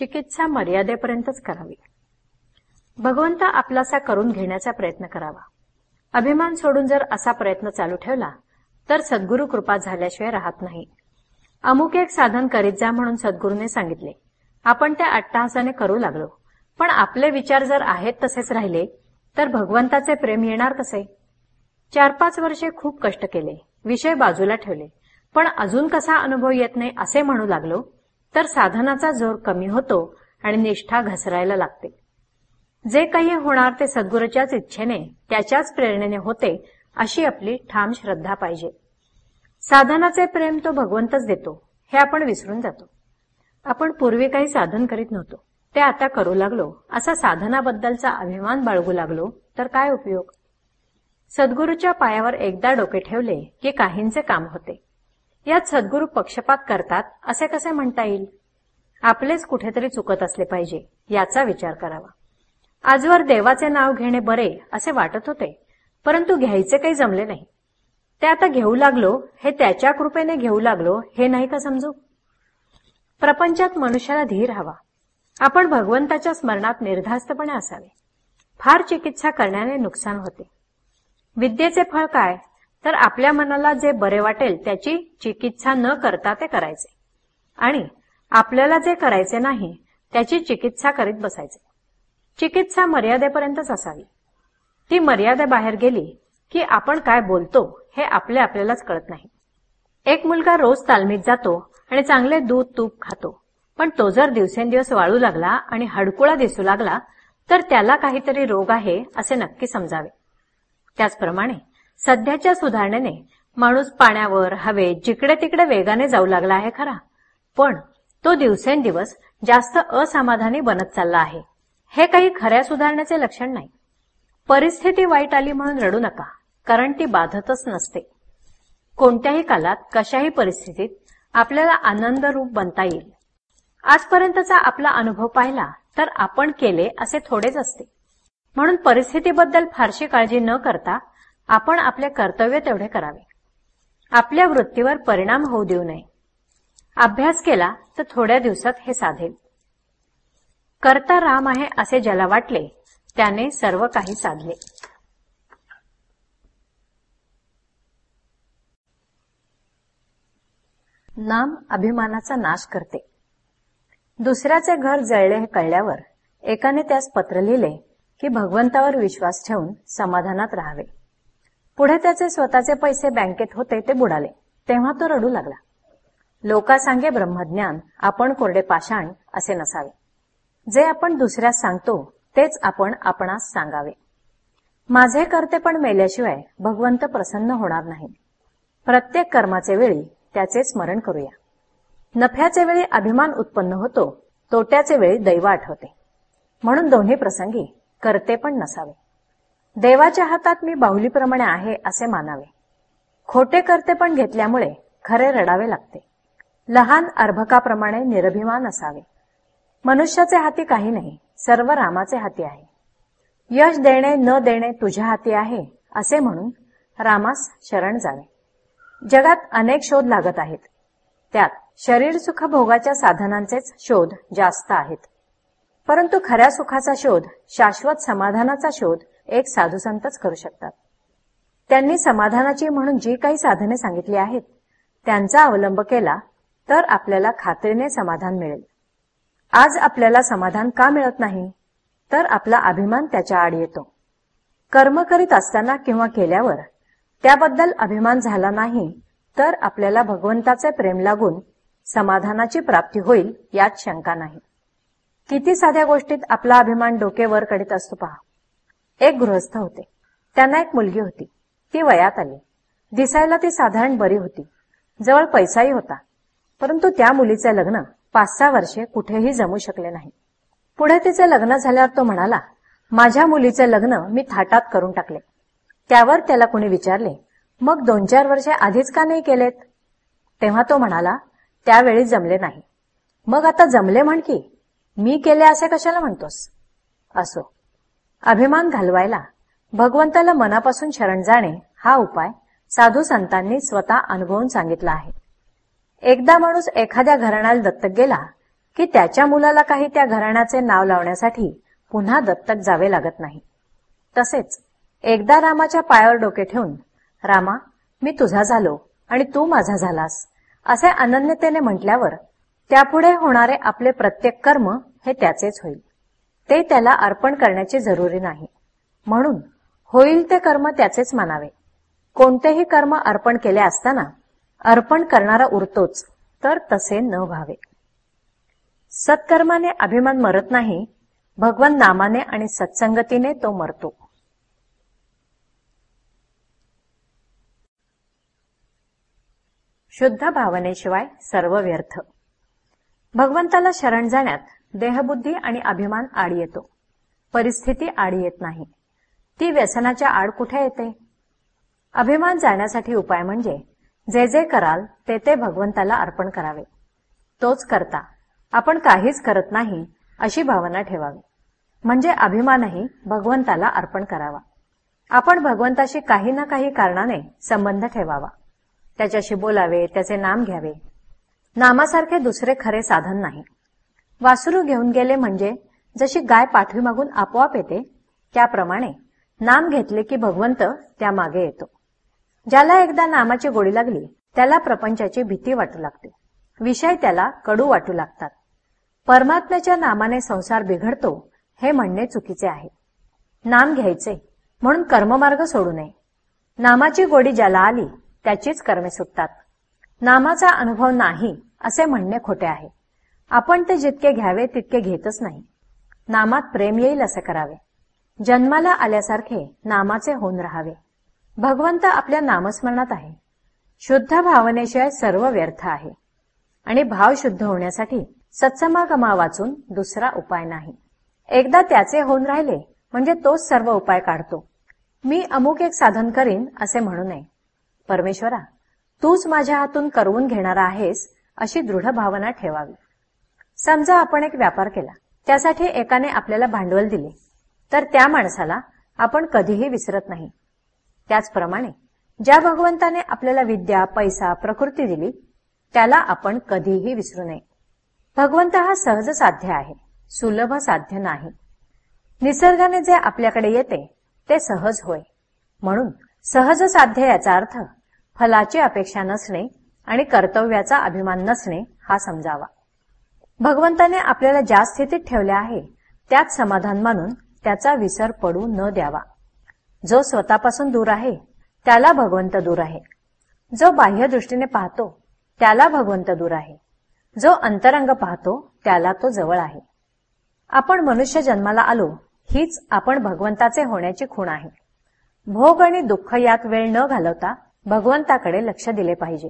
चिकित्सा मर्यादेपर्यंतच करावी. भगवंत आपलासा करून घेण्याचा प्रयत्न करावा. अभिमान सोडून जर असा प्रयत्न चालू ठेवला तर सद्गुरु कृपा झाल्याशिवाय राहत नाही. अमुक एक साधन करीत जा म्हणून सद्गुरूने सांगितले. आपण त्या अट्टहासाने करू लागलो. पण आपले विचार जर आहेत तसेच राहिले तर भगवंताचे प्रेम येणार कसे? चार पाच वर्षे खूप कष्ट केले विषय बाजूला ठेवले. पण अजून कसा अनुभव येत नाही असे म्हणू लागलो तर साधनाचा जोर कमी होतो आणि निष्ठा घसरायला लागते. जे काही होणार ते सद्गुरूच्याच इच्छेने त्याच्याच प्रेरणेने होते अशी आपली ठाम श्रद्धा पाहिजे. साधनाचे प्रेम तो भगवंतच देतो हे आपण विसरून जातो. आपण पूर्वी काही साधन करीत नव्हतो. ते आता करू लागलो असा साधनाबद्दलचा अभिमान बाळगू लागलो तर काय उपयोग? सद्गुरूच्या पायावर एकदा डोके ठेवले की काहींचे काम होते. यात सद्गुरू पक्षपात करतात असे कसे म्हणता येईल? आपलेच कुठेतरी चुकत असले पाहिजे याचा विचार करावा. आजवर देवाचे नाव घेणे बरे असे वाटत होते परंतु घ्यायचे काही जमले नाही. ते आता घेऊ लागलो हे त्याच्या कृपेने घेऊ लागलो हे नाही का समजू? प्रपंचात मनुष्याला धीर हवा. आपण भगवंताच्या स्मरणात निर्धास्तपणे असावे. फार चिकित्सा करण्याने नुकसान होते. विद्येचे फळ काय? तर आपल्या मनाला जे बरे वाटेल त्याची चिकित्सा न करता ते करायचे. आणि आपल्याला जे करायचे नाही त्याची चिकित्सा करीत बसायचे. चिकित्सा मर्यादेपर्यंतच असावी. ती मर्यादेबाहेर गेली की आपण काय बोलतो हे आपले आपल्यालाच कळत नाही. एक मुलगा रोज तालमीत जातो आणि चांगले दूध तूप खातो. पण तो जर दिवसेंदिवस वाळू लागला आणि हडकुळा दिसू लागला तर त्याला काहीतरी रोग आहे असे नक्की समजावे. त्याचप्रमाणे सध्याच्या सुधारणेने माणूस पाण्यावर हवेत जिकडे तिकडे वेगाने जाऊ लागला आहे खरा. पण तो दिवसेंदिवस जास्त असमाधानी बनत चालला आहे. हे काही खऱ्या सुधारण्याचे लक्षण नाही. परिस्थिती वाईट आली म्हणून रडू नका कारण ती बाधतच नसते. कोणत्याही कालात कशाही परिस्थितीत आपल्याला आनंद रूप बनता येईल. आजपर्यंतचा आपला अनुभव पाहिला तर आपण केले असे थोडेच असते. म्हणून परिस्थितीबद्दल फारशी काळजी न करता आपण आपले कर्तव्य तेवढे करावे. आपल्या वृत्तीवर परिणाम होऊ देऊ नये. अभ्यास केला तर थोड्या दिवसात हे साधेल. करता राम आहे असे ज्याला वाटले त्याने सर्व काही साधले. नाम अभिमानाचा नाश करते. दुसऱ्याचे घर जळले हे कळल्यावर एकाने त्यास पत्र लिहिले की भगवंतावर विश्वास ठेवून समाधानात राहावे. पुढे त्याचे स्वतःचे पैसे बँकेत होते ते बुडाले. तेव्हा तो रडू लागला. लोका सांगे ब्रह्मज्ञान आपण कोरडे पाषाण असे नसावे. जे आपण दुसऱ्यास सांगतो तेच आपण आपणास सांगावे. माझे कर्ते पण मेल्याशिवाय भगवंत प्रसन्न होणार नाही. प्रत्येक कर्माचे वेळी त्याचे स्मरण करूया. नफ्याचे वेळी अभिमान उत्पन्न होतो तोट्याचे वेळी दैव आठवते म्हणून दोन्ही प्रसंगी करते पण नसावे. देवाच्या हातात मी बाहुलीप्रमाणे आहे असे मानावे. खोटे करते पण घेतल्यामुळे खरे रडावे लागते. लहान अर्भकाप्रमाणे निरभिमान असावे. मनुष्याचे हाती काही नाही सर्व रामाचे हाती आहे. यश देणे न देणे तुझ्या हाती आहे असे म्हणून रामास शरण जावे. जगात अनेक शोध लागत आहेत. त्यात शरीर सुख भोगाच्या साधनांचेच शोध जास्त आहेत. परंतु खऱ्या सुखाचा शोध शाश्वत समाधानाचा शोध एक साधुसंतच करू शकतात. त्यांनी समाधानाची म्हणून जी काही साधने सांगितली आहेत त्यांचा अवलंब केला तर आपल्याला खात्रीने समाधान मिळेल. आज आपल्याला समाधान का मिळत नाही? तर आपला अभिमान त्याच्या आड येतो. कर्म करीत असताना किंवा केल्यावर त्याबद्दल अभिमान झाला नाही तर आपल्याला भगवंताचे प्रेम लागून समाधानाची प्राप्ती होईल यात शंका नाही. किती साध्या गोष्टीत आपला अभिमान डोके वर करीत असतो पहा. एक गृहस्थ होते. त्यांना एक मुलगी होती. ती वयात आली. दिसायला ती साधारण बरी होती. जवळ पैसाही होता. परंतु त्या मुलीचे लग्न पाच सहा वर्षे कुठेही जमू शकले नाही. पुढे तिचे लग्न झाल्यावर तो म्हणाला माझ्या मुलीचे लग्न मी थाटात करून टाकले. त्यावर त्याला कुणी विचारले मग दोन चार वर्षे आधीच का नाही केलेत? तेव्हा तो म्हणाला त्यावेळी जमले नाही. मग आता जमले म्हण की मी केले असे कशाला म्हणतोस? असो अभिमान घालवायला भगवंताला मनापासून शरण जाणे हा उपाय साधू संतांनी स्वतः अनुभवून सांगितला आहे. एकदा माणूस एखाद्या घराण्याला दत्तक गेला की त्याच्या मुलाला काही त्या घराण्याचे नाव लावण्यासाठी पुन्हा दत्तक जावे लागत नाही. तसेच एकदा रामाच्या पायावर डोके ठेवून रामा मी तुझा झालो आणि तू माझा झालास असे अनन्यतेने म्हटल्यावर त्यापुढे होणारे आपले प्रत्येक कर्म हे त्याचेच होईल. ते त्याला अर्पण करण्याची जरुरी नाही. म्हणून होईल ते कर्म त्याचेच मानावे. कोणतेही कर्म अर्पण केले असताना अर्पण करणारा उरतोच तर तसे न व्हावे. सत्कर्माने अभिमान मरत नाही भगवान नामाने आणि सत्संगतीने तो मरतो. शुद्ध भावनेशिवाय सर्व व्यर्थ. भगवंताला शरण जाण्यात देहबुद्धी आणि अभिमान आड येतो. परिस्थिती आड येत नाही. ती व्यसनाच्या आड कुठे येते? अभिमान जाण्यासाठी उपाय म्हणजे जे जे कराल ते ते भगवंताला अर्पण करावे. तोच करता. आपण काहीच करत नाही अशी भावना ठेवावी. म्हणजे अभिमानही भगवंताला अर्पण करावा. आपण भगवंताशी काही ना काही कारणाने संबंध ठेवावा. त्याच्याशी बोलावे त्याचे नाम घ्यावे. नामासारखे दुसरे खरे साधन नाही. वासुरू घेऊन गेले म्हणजे जशी गाय पाठवीमागून आपोआप येते त्याप्रमाणे नाम घेतले की भगवंत त्या मागे येतो. ज्याला एकदा नामाची गोडी लागली त्याला प्रपंचाची भीती वाटू लागते. विषय त्याला कडू वाटू लागतात. परमात्म्याच्या नामाने संसार बिघडतो हे म्हणणे चुकीचे आहे. नाम घ्यायचे म्हणून कर्ममार्ग सोडू नये. नामाची गोडी ज्याला आली त्याचीच कर्मे सुटतात. नामाचा अनुभव नाही असे म्हणणे खोटे आहे. आपण ते जितके घ्यावे तितके घेतच नाही. नामात प्रेम येईल असे करावे. जन्माला आल्यासारखे नामाचे होऊन राहावे. भगवंत आपल्या नामस्मरणात आहे. शुद्ध भावनेशिवाय सर्व व्यर्थ आहे. आणि भाव शुद्ध होण्यासाठी सत्समागमा वाचून दुसरा उपाय नाही. एकदा त्याचे होऊन राहिले म्हणजे तोच सर्व उपाय काढतो. मी अमुक एक साधन करीन असे म्हणू नये. परमेश्वरा तूच माझ्या हातून करवून घेणारा आहेस अशी दृढ भावना ठेवावी. समजा आपण एक व्यापार केला त्यासाठी एकाने आपल्याला भांडवल दिले तर त्या माणसाला आपण कधीही विसरत नाही. त्याचप्रमाणे ज्या भगवंताने आपल्याला विद्या पैसा प्रकृती दिली त्याला आपण कधीही विसरू नये. भगवंत हा सहज साध्य आहे सुलभ साध्य नाही. निसर्गाने जे आपल्याकडे येते ते सहज होय. म्हणून सहज साध्य याचा अर्थ फलाची अपेक्षा नसणे आणि कर्तव्याचा अभिमान नसणे हा समजावा. भगवंताने आपल्याला ज्या स्थितीत ठेवले आहे त्यात समाधान मानून त्याचा विसर पडू न द्यावा. जो स्वतःपासून दूर आहे त्याला भगवंत दूर आहे. जो बाह्य दृष्टीने पाहतो त्याला भगवंत दूर आहे. जो अंतरंग पाहतो त्याला तो जवळ आहे. आपण मनुष्य जन्माला आलो हीच आपण भगवंताचे होण्याची खूण आहे. भोग आणि दुःख यात वेळ न घालवता भगवंताकडे लक्ष दिले पाहिजे.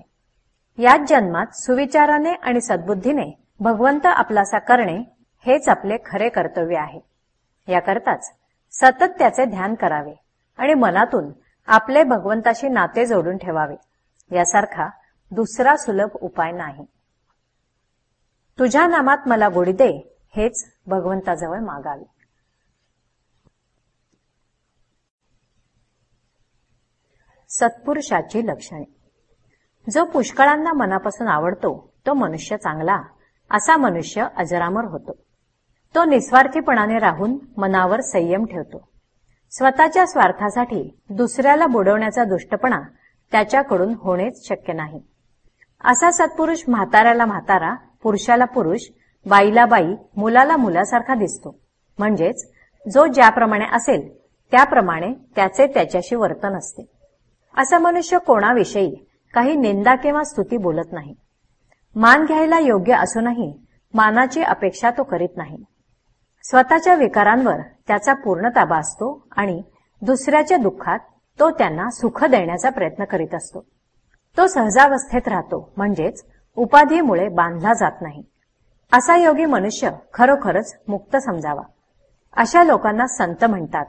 याच जन्मात सुविचाराने आणि सद्बुद्धीने भगवंत आपलासा करणे हेच आपले खरे कर्तव्य आहे. याकरताच सतत त्याचे ध्यान करावे आणि मनातून आपले भगवंताशी नाते जोडून ठेवावे. यासारखा दुसरा सुलभ उपाय नाही. तुझ्या नामात मला गोडी दे हेच भगवंताजवळ मागावे. सत्पुरुषाची लक्षणे. जो पुष्कळांना मनापासून आवडतो तो मनुष्य चांगला असा मनुष्य अजरामर होतो. तो निस्वार्थीपणाने राहून मनावर संयम ठेवतो. स्वतःच्या स्वार्थासाठी दुसऱ्याला बुडवण्याचा दुष्टपणा त्याच्याकडून होणेच शक्य नाही. असा सत्पुरुष म्हाताऱ्याला म्हातारा पुरुषाला पुरुष बाईला बाई मुलाला मुलासारखा दिसतो. म्हणजेच जो ज्याप्रमाणे असेल त्याप्रमाणे त्याचे त्याच्याशी वर्तन असते. असा मनुष्य कोणाविषयी काही निंदा किंवा स्तुती बोलत नाही. मान घ्यायला योग्य असूनही मानाची अपेक्षा तो करीत नाही. स्वतःच्या विकारांवर त्याचा पूर्ण ताबा असतो आणि दुसऱ्याच्या दुःखात तो त्यांना सुख देण्याचा प्रयत्न करीत असतो. तो सहजावस्थेत राहतो म्हणजेच उपाधीमुळे बांधला जात नाही. असा योगी मनुष्य खरोखरच मुक्त समजावा. अशा लोकांना संत म्हणतात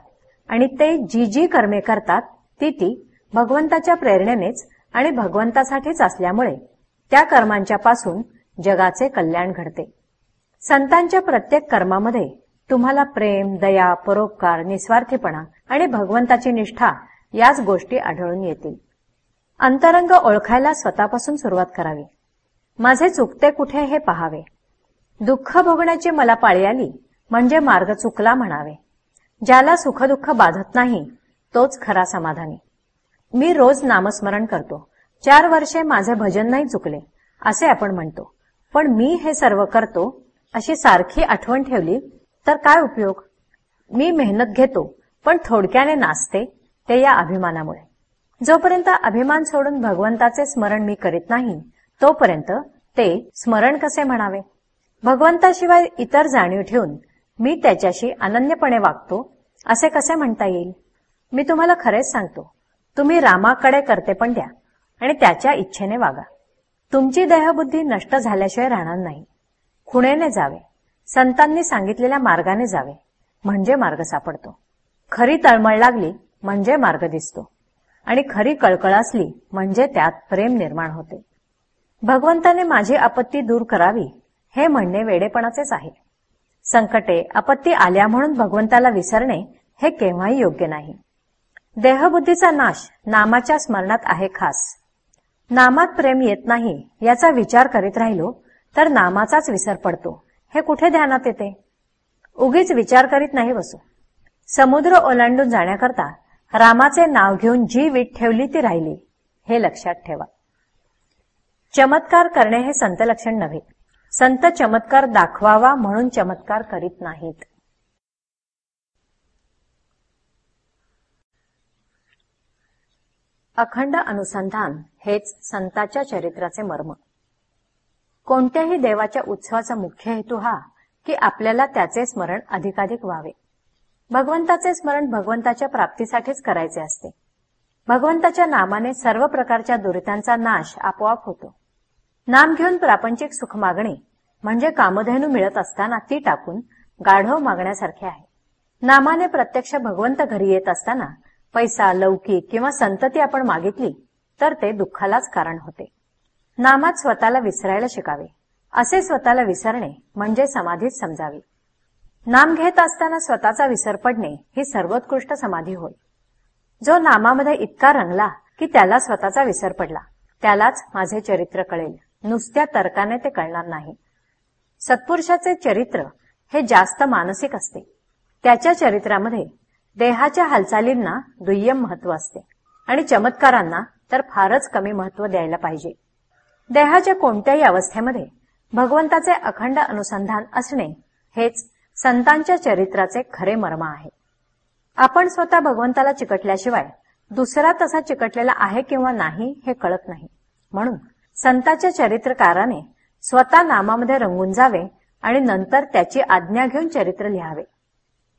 आणि ते जी जी कर्मे करतात ती ती भगवंताच्या प्रेरणेनेच आणि भगवंतासाठीच असल्यामुळे त्या कर्मांच्या पासून जगाचे कल्याण घडते. संतांच्या प्रत्येक कर्मामध्ये तुम्हाला प्रेम दया परोपकार निस्वार्थीपणा आणि भगवंताची निष्ठा याच गोष्टी आढळून येतील. अंतरंग ओळखायला स्वतःपासून सुरुवात करावी. माझे चुकते कुठे हे पहावे. दुःख भोगण्याची मला पाळी आली म्हणजे मार्ग चुकला म्हणावे. ज्याला सुखदुःख बाधत नाही तोच खरा समाधानी. मी रोज नामस्मरण करतो. चार वर्षे माझे भजन नाही चुकले असे आपण म्हणतो. पण मी हे सर्व करतो अशी सारखी आठवण ठेवली तर काय उपयोग? मी मेहनत घेतो पण थोडक्याने नाचते ते या अभिमानामुळे. जोपर्यंत अभिमान सोडून भगवंताचे स्मरण मी करीत नाही तोपर्यंत ते स्मरण कसे म्हणावे? भगवंताशिवाय इतर जाणीव ठेवून मी त्याच्याशी अनन्यपणे वागतो असे कसे म्हणता येईल? मी तुम्हाला खरेच सांगतो तुम्ही रामाकडे करते पण द्या. आणि त्याच्या इच्छेने वागा. तुमची देहबुद्धी नष्ट झाल्याशिवाय राहणार नाही. खुणेने जावे. संतांनी सांगितलेल्या मार्गाने जावे. म्हणजे मार्ग सापडतो. खरी तळमळ लागली म्हणजे मार्ग दिसतो. आणि खरी कळकळ असली म्हणजे त्यात प्रेम निर्माण होते. भगवंताने माझी आपत्ती दूर करावी हे म्हणणे वेडेपणाचेच आहे. संकटे आपत्ती आल्या म्हणून भगवंताला विसरणे हे केव्हाही योग्य नाही. देहबुद्धीचा नाश नामाच्या स्मरणात आहे खास. नामात प्रेम येत नाही याचा विचार करीत राहिलो तर नामाचाच विसर पडतो. हे कुठे ध्यानात येते? उगीच विचार करीत नाही बसू. समुद्र ओलांडून जाण्याकरता रामाचे नाव घेऊन जी वीट ठेवली ती राहिली हे लक्षात ठेवा. चमत्कार करणे हे संत लक्षण नव्हे. संत चमत्कार दाखवावा म्हणून चमत्कार करीत नाहीत. अखंड अनुसंधान हेच संताच्या चरित्राचे मर्म. कोणत्याही देवाच्या उत्सवाचा मुख्य हेतू हा की आपल्याला त्याचे स्मरण अधिकाधिक व्हावे. भगवंताचे स्मरण भगवंताच्या प्राप्तीसाठीच करायचे असते. भगवंताच्या नामाने सर्व प्रकारच्या दुरितांचा नाश आपोआप होतो. नाम घेऊन प्रापंचिक सुख मागणे म्हणजे कामधेनू मिळत असताना ती टाकून गाढव मागण्यासारखे आहे. नामाने प्रत्यक्ष भगवंत घरी येत असताना पैसा लौकिक किंवा संतती आपण मागितली तर ते दुःखालाच कारण होते. नामात स्वतःला विसरायला शिकावे. असे स्वतःला विसरणे म्हणजे समाधीच समजावी. नाम घेत असताना स्वतःचा विसर पडणे ही सर्वोत्कृष्ट समाधी होय. जो नामामध्ये इतका रंगला की त्याला स्वतःचा विसर पडला त्यालाच माझे चरित्र कळेल. नुसत्या तर्काने ते कळणार नाही. सत्पुरुषाचे चरित्र हे जास्त मानसिक असते. त्याच्या चरित्रामध्ये देहाच्या हालचालींना दुय्यम महत्त्व असते आणि चमत्कारांना तर फारच कमी महत्त्व द्यायला पाहिजे. देहाच्या कोणत्याही अवस्थेमध्ये भगवंताचे अखंड अनुसंधान असणे हेच संतांच्या चरित्राचे खरे मर्म आहे. आपण स्वतः भगवंताला चिकटल्याशिवाय दुसरा तसा चिकटलेला आहे किंवा नाही हे कळत नाही. म्हणून संताच्या चरित्रकाराने स्वतः नामामध्ये रंगून जावे आणि नंतर त्याची आज्ञा घेऊन चरित्र लिहावे.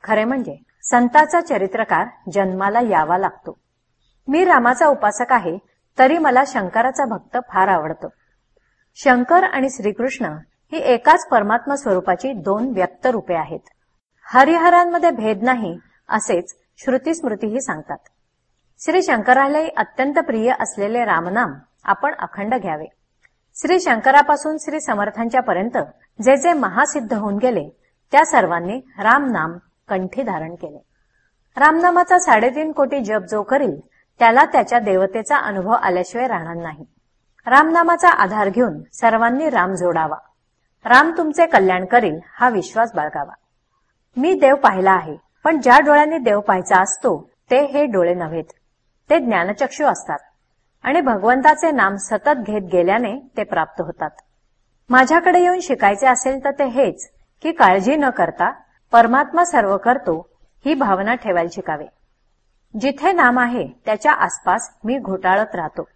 खरे म्हणजे संताचा चरित्रकार जन्माला यावा लागतो. मी रामाचा उपासक आहे तरी मला शंकराचा भक्त फार आवडतो. शंकर आणि श्रीकृष्ण ही एकाच परमात्मा स्वरूपाची दोन व्यक्त रूपे आहेत. हरिहरांमध्ये भेद नाही असेच श्रुती स्मृतीही सांगतात. श्री शंकरालाही अत्यंत प्रिय असलेले रामनाम आपण अखंड घ्यावे. श्री शंकरापासून श्री समर्थांच्या पर्यंत जे जे महासिद्ध होऊन गेले त्या सर्वांनी रामनाम कंठी धारण केले. रामनामाचा साडेतीन कोटी जप जो करील त्याला त्याच्या देवतेचा अनुभव आल्याशिवाय राहणार नाही. रामनामाचा आधार घेऊन सर्वांनी राम जोडावा. राम तुमचे कल्याण करील हा विश्वास बाळगावा. मी देव पाहिला आहे पण ज्या डोळ्यांनी देव पाहायचा असतो ते हे डोळे नव्हेत. ते ज्ञानचक्षू असतात. आणि भगवंताचे नाम सतत घेत गेल्याने ते प्राप्त होतात. माझ्याकडे येऊन शिकायचे असेल तर ते हेच की काळजी न करता परमात्मा सर्व करतो ही भावना ठेवायला शिकावे. जिथे नाम आहे त्याच्या आसपास मी घोटाळत राहतो.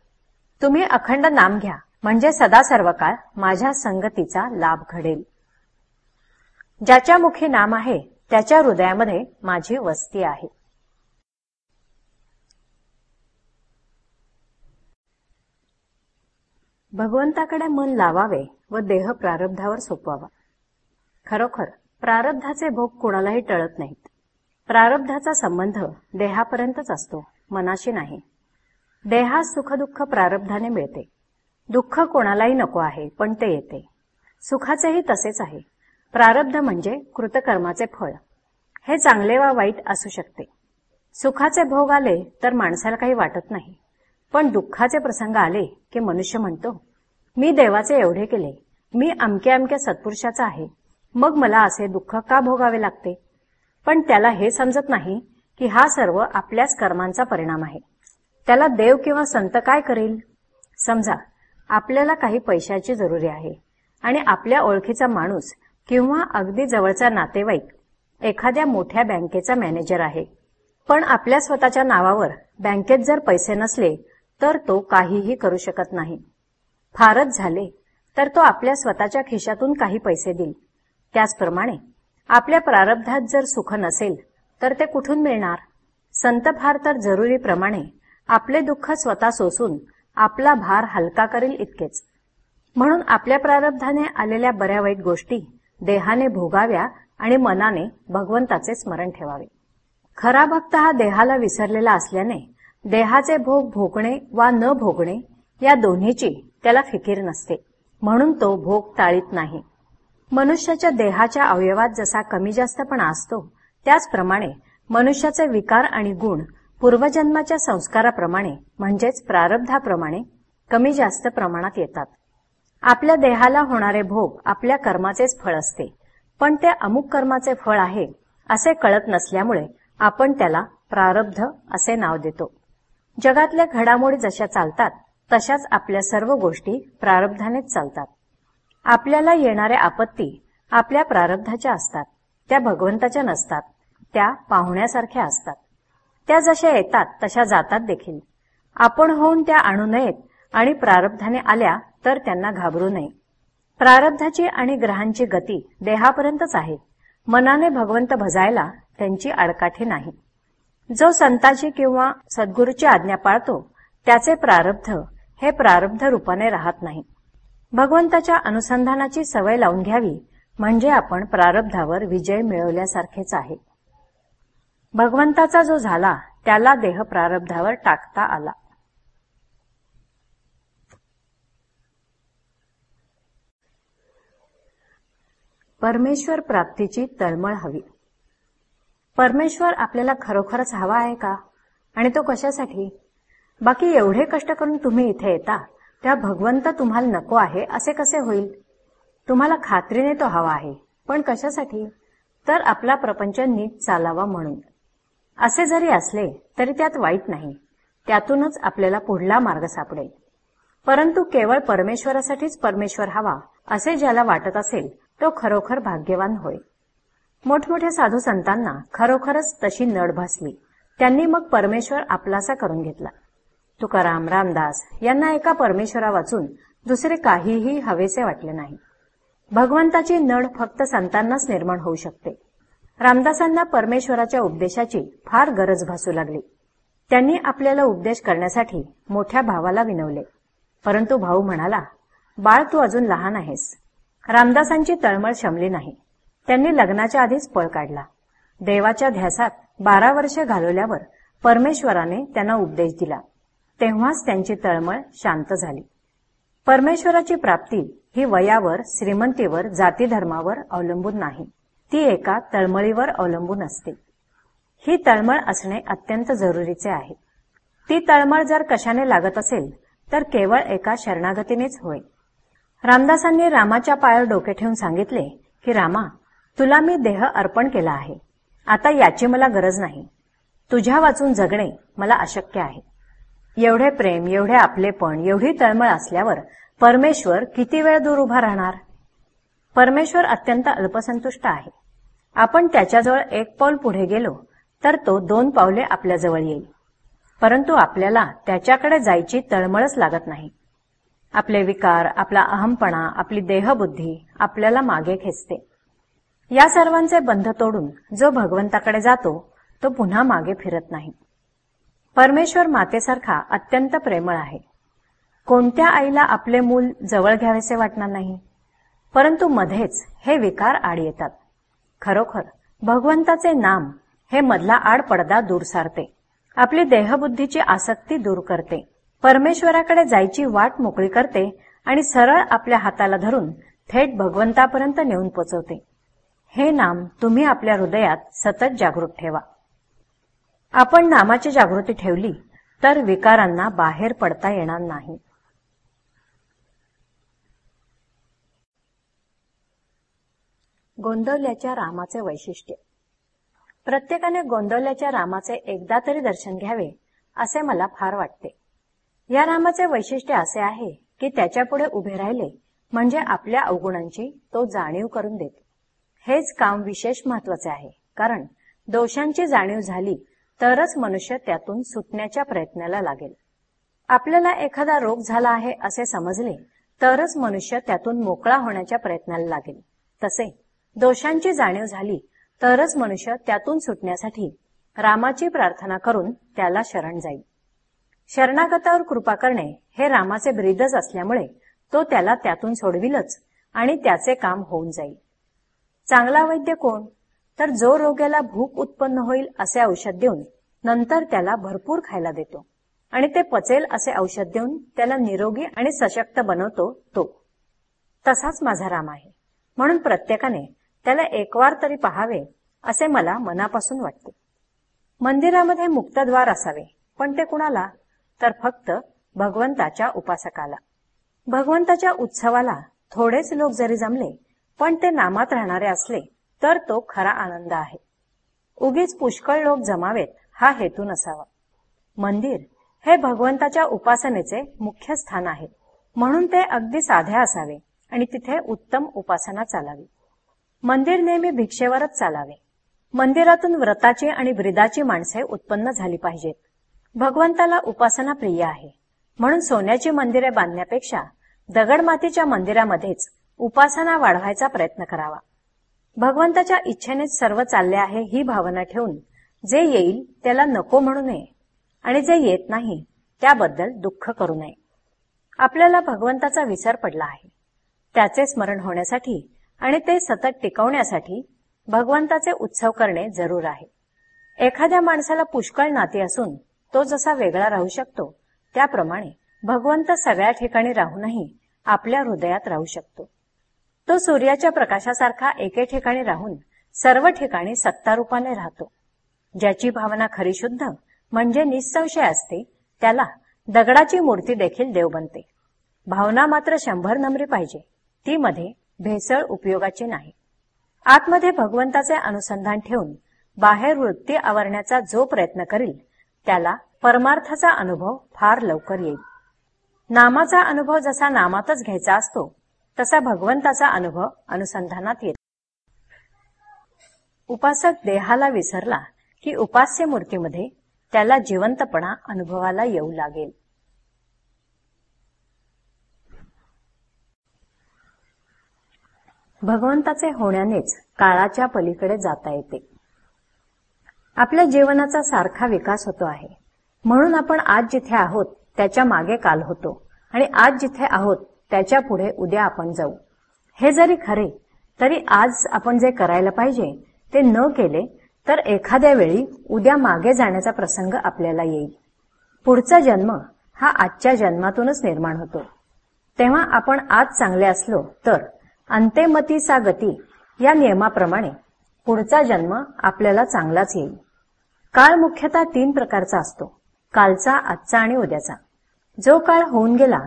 तुम्ही अखंड नाम घ्या म्हणजे सदा सर्व काळ माझ्या संगतीचा लाभ घडेल. ज्याच्या मुखी नाम आहे त्याच्या हृदयामध्ये माझी वस्ती आहे. भगवंताकडे मन लावावे व देह प्रारब्धावर सोपवावा. खरोखर प्रारब्धाचे भोग कोणालाही टळत नाहीत. प्रारब्धाचा संबंध देहापर्यंतच असतो मनाशी नाही. देहात सुखदुःख प्रारब्धाने मिळते. दुःख कोणालाही नको आहे पण ते येते. सुखाचेही तसेच आहे. प्रारब्ध म्हणजे कृतकर्माचे फळ. हे चांगले वा वाईट असू शकते. सुखाचे भोग आले तर माणसाला काही वाटत नाही. पण दुःखाचे प्रसंग आले की मनुष्य म्हणतो मी देवाचे एवढे केले. मी अमक्या अमक्या सत्पुरुषाचा आहे. मग मला असे दुःख का भोगावे लागते? पण त्याला हे समजत नाही की हा सर्व आपल्याच कर्मांचा परिणाम आहे. त्याला देव किंवा संत काय करेल? समजा आपल्याला काही पैशाची जरुरी आहे आणि आपल्या ओळखीचा माणूस किंवा अगदी जवळचा नातेवाईक एखाद्या मोठ्या बँकेचा मॅनेजर आहे. पण आपल्या स्वतःच्या नावावर बँकेत जर पैसे नसले तर तो काहीही करू शकत नाही. फारच झाले तर तो आपल्या स्वतःच्या खिशातून काही पैसे देईल. त्याचप्रमाणे आपल्या प्रारब्धात जर सुख नसेल तर ते कुठून मिळणार? संत फार तर जरुरीप्रमाणे आपले दुःख स्वतः सोसून आपला भार हलका करील इतकेच. म्हणून आपल्या प्रारब्धाने आलेल्या बऱ्या वाईट गोष्टी देहाने भोगाव्या आणि मनाने भगवंताचे स्मरण ठेवावे. खरा भक्त हा देहाला विसरलेला असल्याने देहाचे भोग भोगणे वा न भोगणे या दोन्हीची त्याला फिकीर नसते. म्हणून तो भोग टाळीत नाही. मनुष्याच्या देहाच्या अवयवात जसा कमी जास्तपणा असतो त्याचप्रमाणे मनुष्याचे विकार आणि गुण पूर्वजन्माच्या संस्काराप्रमाणे म्हणजेच प्रारब्धाप्रमाणे कमी जास्त प्रमाणात येतात. आपल्या देहाला होणारे भोग आपल्या कर्माचेच फळ असते पण ते अमुक कर्माचे फळ आहे असे कळत नसल्यामुळे आपण त्याला प्रारब्ध असे नाव देतो. जगातल्या घडामोडी जशा चालतात तशाच आपल्या सर्व गोष्टी प्रारब्धानेच चालतात. आपल्याला येणाऱ्या आपत्ती आपल्या प्रारब्धाच्या असतात. त्या भगवंताच्या नसतात. त्या पाहुण्यासारख्या असतात. त्या जशा येतात तशा जातात देखील. आपण होऊन त्या आणू नयेत आणि प्रारब्धाने आल्या तर त्यांना घाबरू नये. प्रारब्धाची आणि ग्रहांची गती देहापर्यंतच आहे. मनाने भगवंत भजायला त्यांची आडकाठी नाही. जो संताची किंवा सद्गुरूची आज्ञा पाळतो त्याचे प्रारब्ध हे प्रारब्ध रूपाने राहत नाही. भगवंताच्या अनुसंधानाची सवय लावून घ्यावी म्हणजे आपण प्रारब्धावर विजय मिळवल्यासारखेच आहे. भगवंताचा जो झाला त्याला देह प्रारब्धावर टाकता आला. परमेश्वर प्राप्तीची तळमळ हवी. परमेश्वर आपल्याला खरोखरच हवा आहे का? आणि तो कशासाठी? बाकी एवढे कष्ट करून तुम्ही इथे येता. त्या भगवंत तुम्हाला नको आहे असे कसे होईल? तुम्हाला खात्रीने तो हवा आहे. पण कशासाठी? तर आपला प्रपंच नीट चालावा म्हणून. असे जरी असले तरी त्यात वाईट नाही. त्यातूनच आपल्याला पुढला मार्ग सापडेल. परंतु केवळ परमेश्वरासाठीच परमेश्वर हवा असे ज्याला वाटत असेल तो खरोखर भाग्यवान होय. मोठमोठ्या साधू संतांना खरोखरच तशी नड भासली त्यांनी मग परमेश्वर आपलासा करून घेतला. तुकाराम रामदास यांना एका परमेश्वरा वाचून दुसरे काहीही हवेसे वाटले नाही. भगवंताची नड फक्त संतांनाच निर्माण होऊ शकते. रामदासांना परमेश्वराच्या उपदेशाची फार गरज भासू लागली. त्यांनी आपल्याला उपदेश करण्यासाठी मोठ्या भावाला विनवले. परंतु भाऊ म्हणाला बाळ तू अजून लहान आहेस. रामदासांची तळमळ शमली नाही. त्यांनी लग्नाच्या आधीच पळ काढला. देवाच्या ध्यासात बारा वर्षे घालवल्यावर परमेश्वराने त्यांना उपदेश दिला. तेव्हाच त्यांची तळमळ शांत झाली. परमेश्वराची प्राप्ती ही वयावर श्रीमंतीवर जातीधर्मावर अवलंबून नाही. ती एका तळमळीवर अवलंबून असते. ही तळमळ असणे अत्यंत जरुरीचे आहे. ती तळमळ जर कशाने लागत असेल तर केवळ एका शरणागतीनेच होय. रामदासांनी रामाच्या पायावर डोके ठेवून सांगितले की रामा तुला मी देह अर्पण केला आहे. आता याची मला गरज नाही. तुझ्या वाचून जगणे मला अशक्य आहे. एवढे प्रेम एवढे आपलेपण एवढी तळमळ असल्यावर परमेश्वर किती वेळ दूर उभा राहणार? परमेश्वर अत्यंत अल्पसंतुष्ट आहे. आपण त्याच्याजवळ एक पाऊल पुढे गेलो तर तो दोन पावले आपल्याजवळ येईल. परंतु आपल्याला त्याच्याकडे जायची तळमळच लागत नाही. आपले विकार आपला अहमपणा आपली देहबुद्धी आपल्याला मागे खेचते. या सर्वांचे बंध तोडून जो भगवंताकडे जातो तो पुन्हा मागे फिरत नाही. परमेश्वर मातेसारखा अत्यंत प्रेमळ आहे. कोणत्या आईला आपले मूल जवळ घ्यावेसे वाटणार नाही? परंतु मध्येच हे विकार आड येतात. खरोखर भगवंताचे नाम हे मधला आड पडदा दूर सारते. आपली देहबुद्धीची आसक्ती दूर करते. परमेश्वराकडे जायची वाट मोकळी करते आणि सरळ आपल्या हाताला धरून थेट भगवंतापर्यंत नेऊन पोचवते. हे नाम तुम्ही आपल्या हृदयात सतत जागृत ठेवा. आपण नामाची जागृती ठेवली तर विकारांना बाहेर पडता येणार नाही. गोंदवल्याच्या रामाचे वैशिष्ट्य. प्रत्येकाने गोंदवल्याच्या रामाचे एकदा तरी दर्शन घ्यावे असे मला फार वाटते. या रामाचे वैशिष्ट्य असे आहे की त्याच्यापुढे उभे राहिले म्हणजे आपल्या अवगुणांची तो जाणीव करून देतो. हेच काम विशेष महत्त्वाचे आहे कारण दोषांची जाणीव झाली तरच मनुष्य त्यातून सुटण्याच्या प्रयत्नाला लागेल. आपल्याला एखादा रोग झाला आहे असे समजले तरच मनुष्य त्यातून मोकळा होण्याच्या प्रयत्नाला लागेल. तसे दोषांची जाणीव झाली तरच मनुष्य त्यातून सुटण्यासाठी रामाची प्रार्थना करून त्याला शरण जाईल. शरणागतावर कृपा करणे हे रामाचे ब्रीदच असल्यामुळे तो त्याला त्यातून सोडविलच आणि त्याचे काम होऊन जाईल. चांगला वैद्य कोण? तर जो रोग्याला भूक उत्पन्न होईल असे औषध देऊन नंतर त्याला भरपूर खायला देतो. आणि ते पचेल असे औषध देऊन त्याला निरोगी आणि सशक्त बनवतो तो. तसाच माझा राम आहे. म्हणून प्रत्येकाने त्याला एकवार तरी पहावे असे मला मनापासून वाटते. मंदिरामध्ये मुक्तद्वार असावे पण ते कुणाला? तर फक्त भगवंताच्या उपासकाला. भगवंताच्या उत्सवाला थोडेच लोक जरी जमले पण ते नामात राहणारे असले तर तो खरा आनंद आहे. उगीच पुष्कळ लोक जमावेत हा हेतू नसावा. मंदिर हे भगवंताच्या उपासनेचे मुख्य स्थान आहे. म्हणून ते अगदी साधे असावे आणि तिथे उत्तम उपासना चालावी. मंदिर नेहमी भिक्षेवरच चालावे. मंदिरातून व्रताची आणि ब्रिदाची माणसे उत्पन्न झाली पाहिजेत. भगवंताला उपासना प्रिय आहे. म्हणून सोन्याची मंदिरे बांधण्यापेक्षा दगडमातीच्या मंदिरामध्येच उपासना वाढवायचा प्रयत्न करावा. भगवंताच्या इच्छेनेच सर्व चालले आहे ही भावना ठेवून जे येईल त्याला नको म्हणू नये आणि जे येत नाही त्याबद्दल दुःख करू नये. आपल्याला भगवंताचा विसर पडला आहे. त्याचे स्मरण होण्यासाठी आणि ते सतत टिकवण्यासाठी भगवंताचे उत्सव करणे जरूर आहे. एखाद्या माणसाला पुष्कळ नाते असून तो जसा वेगळा राहू शकतो त्याप्रमाणे भगवंत सगळ्या ठिकाणी राहूनही आपल्या हृदयात राहू शकतो. तो सूर्याच्या प्रकाशासारखा एके ठिकाणी राहून सर्व ठिकाणी सत्तारूपाने राहतो. ज्याची भावना खरी शुद्ध म्हणजे निसंशय असते त्याला दगडाची मूर्ती देखील देव बनते. भावना मात्र शंभर नम्री पाहिजे ती मध्ये भेसळ उपयोगाची नाही. आतमध्ये भगवंताचे अनुसंधान ठेवून बाहेर वृत्ती आवरण्याचा जो प्रयत्न करील त्याला परमार्थाचा अनुभव फार लवकर येईल. नामाचा अनुभव जसा नामातच घ्यायचा असतो तसा भगवंताचा अनुभव अनुसंधानात येतो. उपासक देहाला विसरला की उपास्य मूर्तीमध्ये त्याला जिवंतपणा अनुभवाला येऊ लागेल. भगवंताचे होण्यानेच काळाच्या पलीकडे जाता येते. आपल्या जीवनाचा सारखा विकास होतो आहे. म्हणून आपण आज जिथे आहोत त्याच्यामागे काल होतो. आणि आज जिथे आहोत त्याच्या पुढे उद्या आपण जाऊ. हे जरी खरे तरी आज आपण जे करायला पाहिजे ते न केले तर एखाद्या वेळी उद्या मागे जाण्याचा प्रसंग आपल्याला येईल. पुढचा जन्म हा आजच्या जन्मातूनच निर्माण होतो. तेव्हा आपण आज चांगले असलो तर अंतेमती सा गती या नियमाप्रमाणे पुढचा जन्म आपल्याला चांगलाच येईल. काळ मुख्यतः तीन प्रकारचा असतो कालचा आजचा आणि उद्याचा. जो काळ होऊन गेला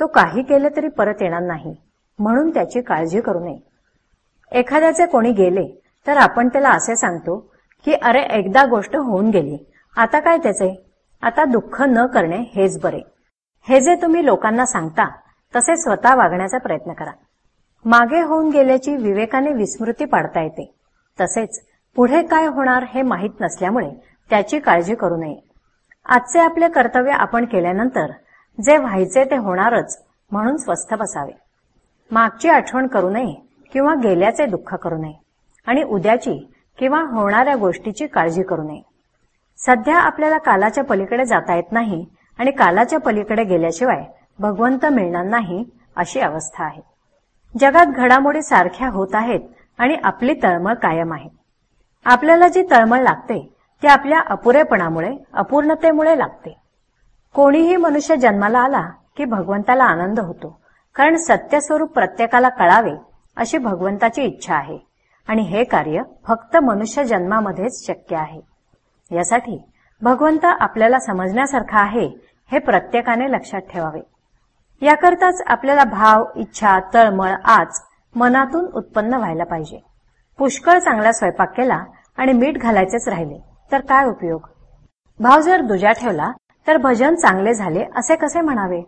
तो काही केले तरी परत येणार नाही. म्हणून त्याची काळजी करू नये. एखाद्याचे कोणी गेले तर आपण त्याला असे सांगतो की अरे एकदा गोष्ट होऊन गेली. आता काय त्याचे? आता दुःख न करणे हेच बरे. हे जे तुम्ही लोकांना सांगता तसे स्वतः वागण्याचा प्रयत्न करा. मागे होऊन गेल्याची विवेकाने विस्मृती पाडता येते. तसेच पुढे काय होणार हे माहीत नसल्यामुळे त्याची काळजी करू नये. आजचे आपले कर्तव्य आपण केल्यानंतर जे व्हायचे ते होणारच म्हणून स्वस्थ बसावे. मागची आठवण करू नये किंवा गेल्याचे दुःख करू नये आणि उद्याची किंवा होणाऱ्या गोष्टीची काळजी करू नये. सध्या आपल्याला कालाच्या पलीकडे जाता येत नाही आणि कालाच्या पलीकडे गेल्याशिवाय भगवंत मिळणार नाही अशी अवस्था आहे. जगात घडामोडी सारख्या होत आहेत आणि आपली तळमळ कायम आहे. आपल्याला जी तळमळ लागते ती आपल्या अपुरेपणामुळे अपूर्णतेमुळे लागते. कोणीही मनुष्य जन्माला आला की भगवंताला आनंद होतो. कारण सत्यस्वरूप प्रत्येकाला कळावे अशी भगवंताची इच्छा आहे. आणि हे कार्य फक्त मनुष्य जन्मामध्येच शक्य आहे. यासाठी भगवंत आपल्याला समजण्यासारखा आहे हे प्रत्येकाने लक्षात ठेवावे. याकरताच आपल्याला भाव इच्छा तळमळ आज मनातून उत्पन्न व्हायला पाहिजे. पुष्कळ चांगला स्वयंपाक केला आणि मीठ घालायचेच राहिले तर काय उपयोग? भाव जर दुजा ठेवला तर भजन चांगले झाले असे कसे म्हणावे?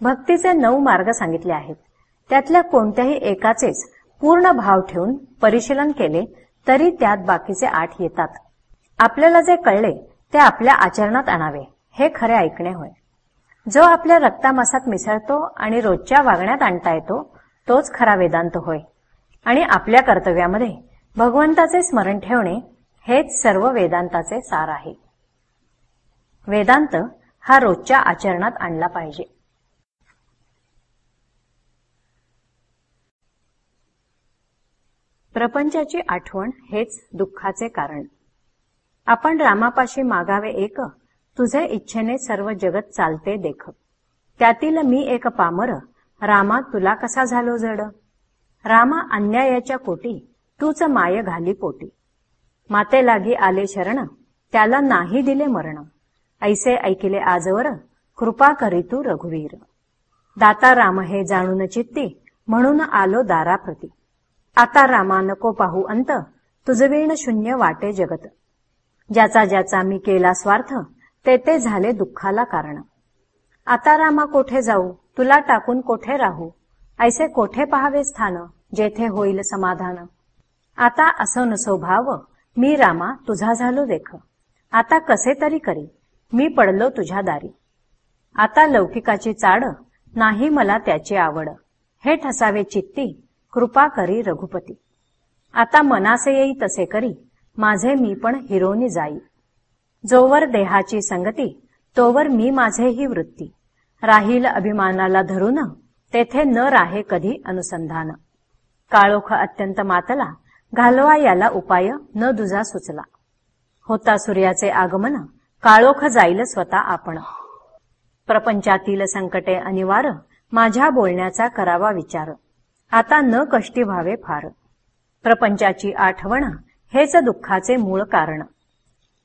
भक्तीचे नऊ मार्ग सांगितले आहेत. त्यातल्या कोणत्याही एकाचेच पूर्ण भाव ठेवून परिशीलन केले तरी त्यात बाकीचे आठ येतात. आपल्याला जे कळले ते आपल्या आचरणात आणावे. हे खरे ऐकणे होय. जो आपल्या रक्तामासात मिसळतो आणि रोजच्या वागण्यात आणता येतो तोच खरा वेदांत होय. आणि आपल्या कर्तव्यामध्ये भगवंताचे स्मरण ठेवणे हेच सर्व वेदांताचे सार आहे. वेदांत हा रोजच्या आचरणात आणला पाहिजे. प्रपंचाची आठवण हेच दुःखाचे कारण. आपण रामापाशी मागावे एक तुझे इच्छेने सर्व जगत चालते देख. त्यातील मी एक पामर रामा तुला कसा झालो जड? रामा अन्यायाच्या कोटी तूच माय घाली पोटी. माते लागी आले शरण त्याला नाही दिले मरण. ऐसे ऐकिले आजवर कृपा करी तू रघुवीर. दाता राम हे जाणून चित्ती म्हणून आलो दाराप्रती. आता रामा नको पाहू अंत तुझवीण शून्य वाटे जगत. ज्याचा ज्याचा मी केला स्वार्थ ते ते झाले दुःखाला कारण. आता रामा कोठे जाऊ तुला टाकून कोठे राहू? ऐसे कोठे पहावे स्थान जेथे होईल समाधान? आता असो नसो भाव मी रामा तुझा झालो देख. आता कसे तरी करी. मी पडलो तुझ्या दारी. आता लौकिकाची चाड नाही मला त्याची आवड. हे ठसावे चित्ती कृपा करी रघुपती. आता मनासे येई तसे करी माझे मी पण हिरोनी जाई. जोवर देहाची संगती तोवर मी माझे ही वृत्ती. राहील अभिमानाला धरून तेथे न राहे कधी अनुसंधान. काळोख अत्यंत मातला घालवा याला उपाय न दुजा सुचला. होता सूर्याचे आगमन काळोख जाईल स्वतः आपण. प्रपंचातील संकटे अनिवार्य माझ्या बोलण्याचा करावा विचार. आता न कष्टी व्हावे फार. प्रपंचाची आठवण हेच दुःखाचे मूळ कारण.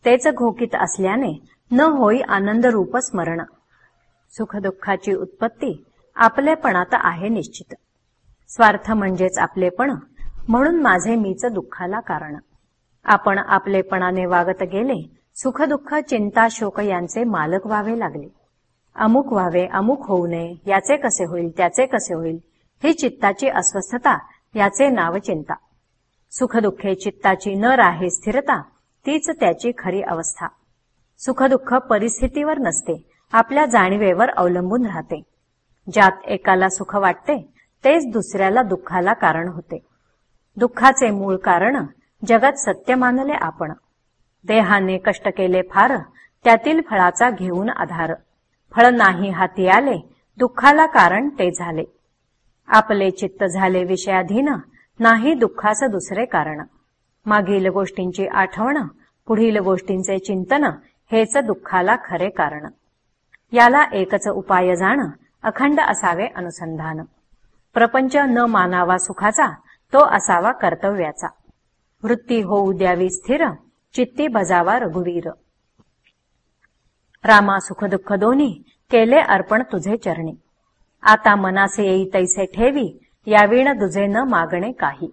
तेच घोकित असल्याने न होई आनंद रूप स्मरण. सुखदुःखाची उत्पत्ती आपलेपणात आहे निश्चित. स्वार्थ म्हणजेच आपलेपण म्हणून माझे मीच दुःखाला कारण. आपण आपलेपणाने वागत गेले सुखदुःख चिंता शोक यांचे मालक व्हावे लागले. अमुक व्हावे अमुक होऊ नये याचे कसे होईल त्याचे कसे होईल ही चित्ताची अस्वस्थता याचे नाव चिंता. सुखदुःखे चित्ताची न राहे स्थिरता तीच त्याची खरी अवस्था. सुखदुःख परिस्थितीवर नसते आपल्या जाणीवेवर अवलंबून राहते. ज्यात एकाला सुख वाटते तेच दुसऱ्याला दुःखाला कारण होते. दुःखाचे मूळ कारण जगत सत्य मानले आपण. देहाने कष्ट केले फार त्यातील फळाचा घेऊन आधार. फळ नाही हाती आले दुःखाला कारण ते झाले. आपले चित्त झाले विषयाधीन नाही दुःखाचं दुसरे कारण. मागील गोष्टींची आठवण पुढील गोष्टींचे चिंतन हेच दुःखाला खरे कारण. याला एकच उपाय जाण अखंड असावे अनुसंधान. प्रपंच न मानावा सुखाचा तो असावा कर्तव्याचा. वृत्ती होऊ द्यावी स्थिर चित्ती बजावा रघुवीर. रामा सुख दुःख दोन्ही केले अर्पण तुझे चरणी. आता मनासे येई तैसे ठेवी याविण तुझे न मागणे काही.